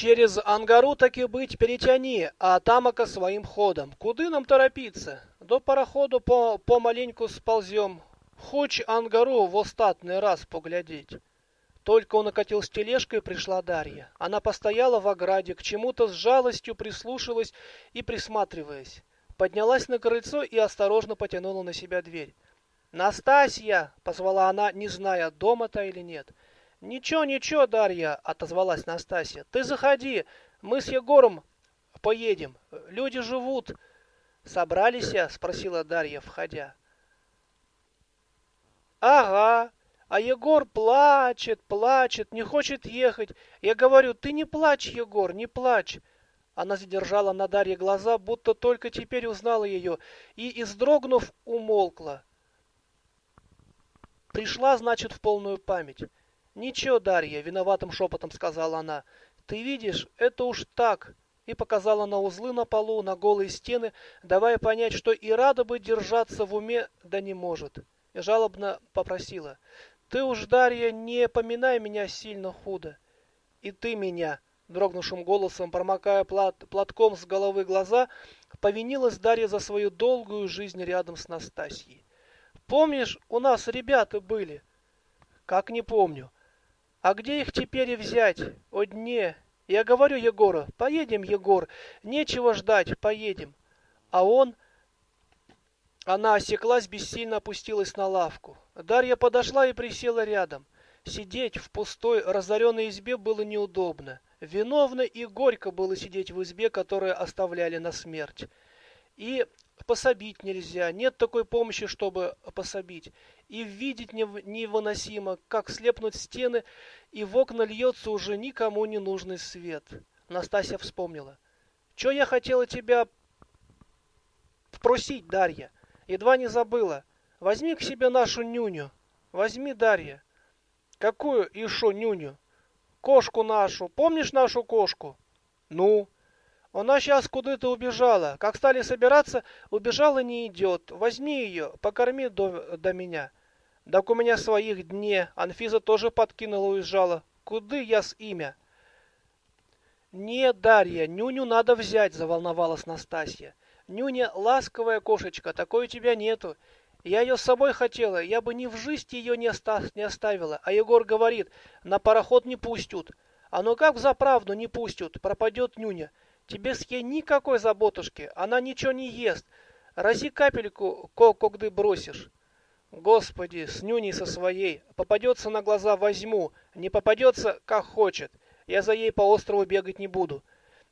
Через Ангару таки быть перетяни, а тамака своим ходом. Куды нам торопиться? До пароходу по помаленьку сползем. Хоч Ангару в остатный раз поглядеть. Только он окатил с тележкой, пришла Дарья. Она постояла в ограде, к чему-то с жалостью прислушалась и присматриваясь. Поднялась на крыльцо и осторожно потянула на себя дверь. «Настасья!» — позвала она, не зная, дома-то или нет. «Ничего, ничего, Дарья!» — отозвалась Настасья. «Ты заходи, мы с Егором поедем. Люди живут». «Собрались?» — спросила Дарья, входя. «Ага, а Егор плачет, плачет, не хочет ехать. Я говорю, ты не плачь, Егор, не плачь. Она задержала на Дарье глаза, будто только теперь узнала ее, и, издрогнув, умолкла. Пришла, значит, в полную память. «Ничего, Дарья», — виноватым шепотом сказала она. «Ты видишь, это уж так». И показала на узлы на полу, на голые стены, давая понять, что и рада бы держаться в уме, да не может. И жалобно попросила. Ты уж, Дарья, не поминай меня сильно худо. И ты меня, дрогнувшим голосом, промокая плат, платком с головы глаза, повинилась Дарья за свою долгую жизнь рядом с Настасьей. Помнишь, у нас ребята были? Как не помню. А где их теперь и взять? О дне. Я говорю Егору, поедем, Егор, нечего ждать, поедем. А он... Она осеклась, бессильно опустилась на лавку. Дарья подошла и присела рядом. Сидеть в пустой, разоренной избе было неудобно. Виновно и горько было сидеть в избе, которую оставляли на смерть. И пособить нельзя, нет такой помощи, чтобы пособить. И видеть невыносимо, как слепнут стены, и в окна льется уже никому не нужный свет. Настасья вспомнила. «Чё я хотела тебя просить, Дарья?» Едва не забыла. Возьми к себе нашу нюню. Возьми, Дарья. Какую еще нюню? Кошку нашу. Помнишь нашу кошку? Ну? Она сейчас куда-то убежала. Как стали собираться, убежала не идет. Возьми ее, покорми до, до меня. Так у меня своих дне. Анфиза тоже подкинула уезжала. Куды я с имя? Нет, Дарья, нюню надо взять, заволновалась Настасья. Нюня ласковая кошечка, такой у тебя нету. Я ее с собой хотела, я бы ни в жизнь ее не, оста не оставила. А Егор говорит, на пароход не пустят. А ну как за правду не пустят, пропадет Нюня. Тебе никакой заботушки, она ничего не ест. Рази капельку, когда бросишь. Господи, с Нюней со своей. Попадется на глаза возьму, не попадется, как хочет. Я за ей по острову бегать не буду.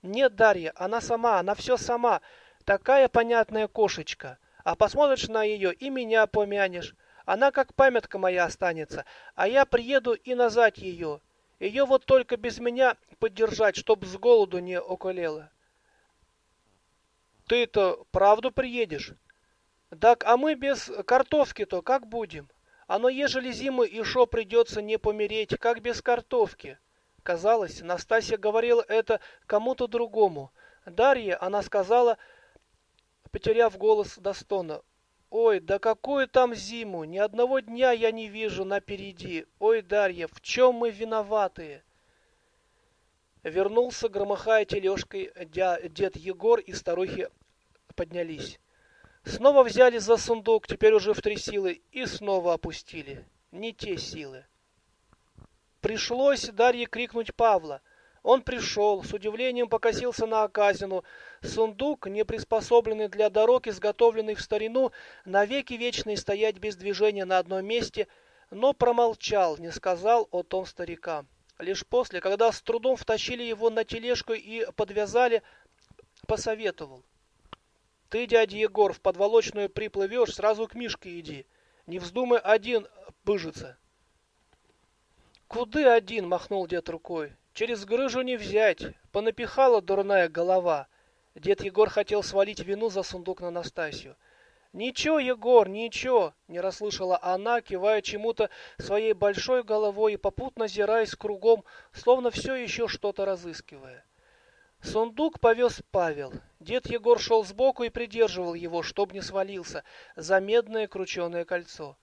Нет, Дарья, она сама, она все сама. Такая понятная кошечка. А посмотришь на ее и меня помянешь. Она как памятка моя останется. А я приеду и назад ее. Ее вот только без меня поддержать, чтоб с голоду не околела. Ты-то правду приедешь? Так, а мы без картошки-то как будем? Оно, ежели зимы и шо придется не помереть, как без картошки? Казалось, Настасья говорила это кому-то другому. Дарья, она сказала, потеряв голос до стона. «Ой, да какую там зиму! Ни одного дня я не вижу напереди! Ой, Дарья, в чем мы виноватые?» Вернулся, громыхая тележкой, дед Егор и старухи поднялись. Снова взяли за сундук, теперь уже в три силы, и снова опустили. Не те силы. Пришлось Дарье крикнуть Павла. Он пришел, с удивлением покосился на оказину. Сундук, не приспособленный для дорог, изготовленный в старину, навеки вечный стоять без движения на одном месте, но промолчал, не сказал о том старикам. Лишь после, когда с трудом втащили его на тележку и подвязали, посоветовал. Ты, дядя Егор, в подволочную приплывешь, сразу к Мишке иди. Не вздумай один пыжиться. Куды один, махнул дед рукой. Через грыжу не взять, понапихала дурная голова. Дед Егор хотел свалить вину за сундук на Настасью. «Ничего, Егор, ничего!» — не расслышала она, кивая чему-то своей большой головой и попутно зираясь кругом, словно все еще что-то разыскивая. Сундук повез Павел. Дед Егор шел сбоку и придерживал его, чтоб не свалился, за медное крученое кольцо.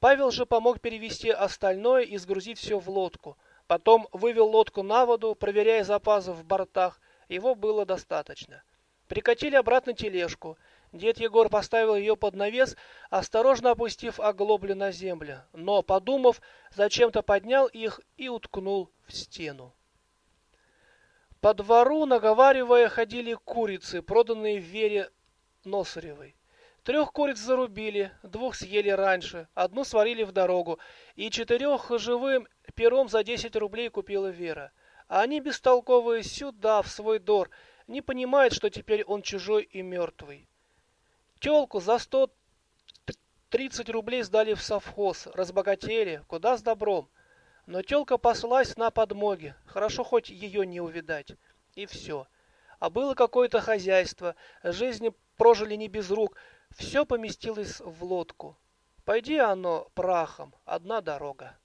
Павел же помог перевести остальное и сгрузить все в лодку — Потом вывел лодку на воду, проверяя запасы в бортах. Его было достаточно. Прикатили обратно тележку. Дед Егор поставил ее под навес, осторожно опустив оглобли на землю, но, подумав, зачем-то поднял их и уткнул в стену. По двору, наговаривая, ходили курицы, проданные Вере Носаревой. Трех куриц зарубили, двух съели раньше, одну сварили в дорогу, и четырех живым пером за 10 рублей купила Вера. А они бестолковые сюда, в свой дор, не понимают, что теперь он чужой и мертвый. Телку за 130 рублей сдали в совхоз, разбогатели, куда с добром. Но телка послась на подмоги, хорошо хоть ее не увидать. И все. А было какое-то хозяйство, жизни прожили не без рук, все поместилось в лодку. Пойди оно прахом, одна дорога.